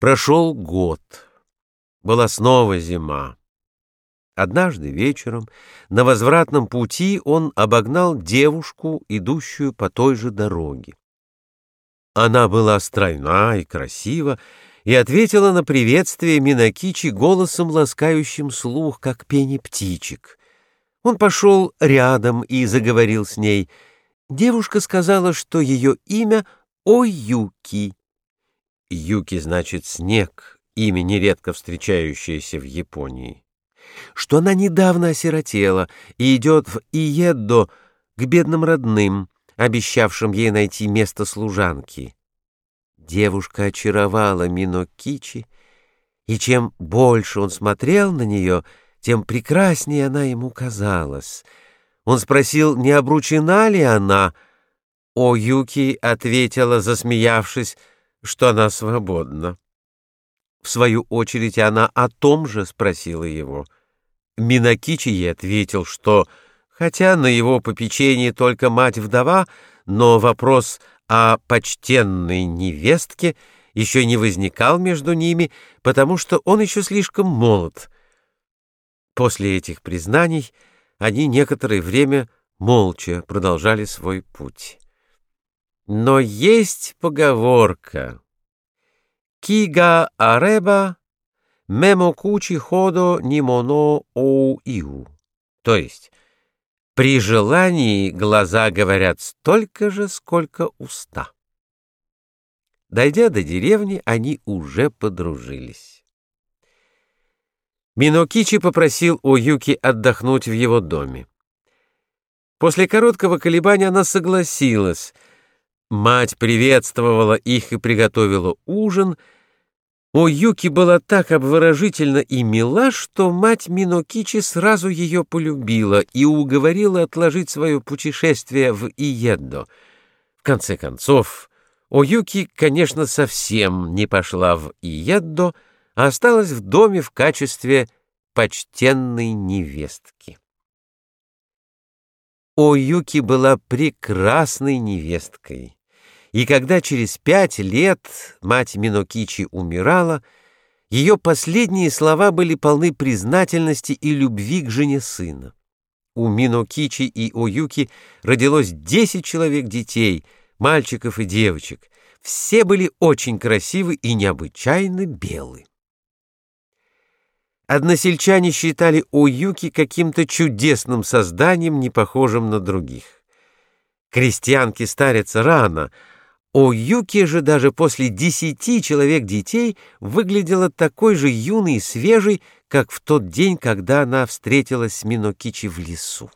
Прошел год. Была снова зима. Однажды вечером на возвратном пути он обогнал девушку, идущую по той же дороге. Она была стройна и красива, и ответила на приветствие Минакичи голосом, ласкающим слух, как пение птичек. Он пошел рядом и заговорил с ней. Девушка сказала, что ее имя Оюки. Юки значит снег, имя нередко встречающееся в Японии. Что она недавно осиротела и идет в Иеддо к бедным родным, обещавшим ей найти место служанки. Девушка очаровала Минокичи, и чем больше он смотрел на нее, тем прекраснее она ему казалась. Он спросил, не обручена ли она. О Юки ответила, засмеявшись, что она свободна. В свою очередь она о том же спросила его. Минакичи ей ответил, что, хотя на его попечении только мать-вдова, но вопрос о почтенной невестке еще не возникал между ними, потому что он еще слишком молод. После этих признаний они некоторое время молча продолжали свой путь. Но есть поговорка «Кига ареба мемокучи ходо нимоно оу то есть «при желании глаза говорят столько же, сколько уста». Дойдя до деревни, они уже подружились. Минокичи попросил Оюки отдохнуть в его доме. После короткого колебания она согласилась — Мать приветствовала их и приготовила ужин. О Юки была так обворожительна и мила, что мать Минокичи сразу ее полюбила и уговорила отложить свое путешествие в Иеддо. В конце концов, О Юки, конечно, совсем не пошла в Иеддо, а осталась в доме в качестве почтенной невестки. О Юки была прекрасной невесткой. И когда через пять лет мать Минокичи умирала, ее последние слова были полны признательности и любви к жене сына. У Минокичи и Оюки родилось десять человек детей, мальчиков и девочек. Все были очень красивы и необычайно белы. Односельчане считали Оюки каким-то чудесным созданием, не похожим на других. Крестьянки старятся рано — у Юки же даже после десяти человек детей выглядела такой же юной и свежей, как в тот день, когда она встретилась с Минокичи в лесу.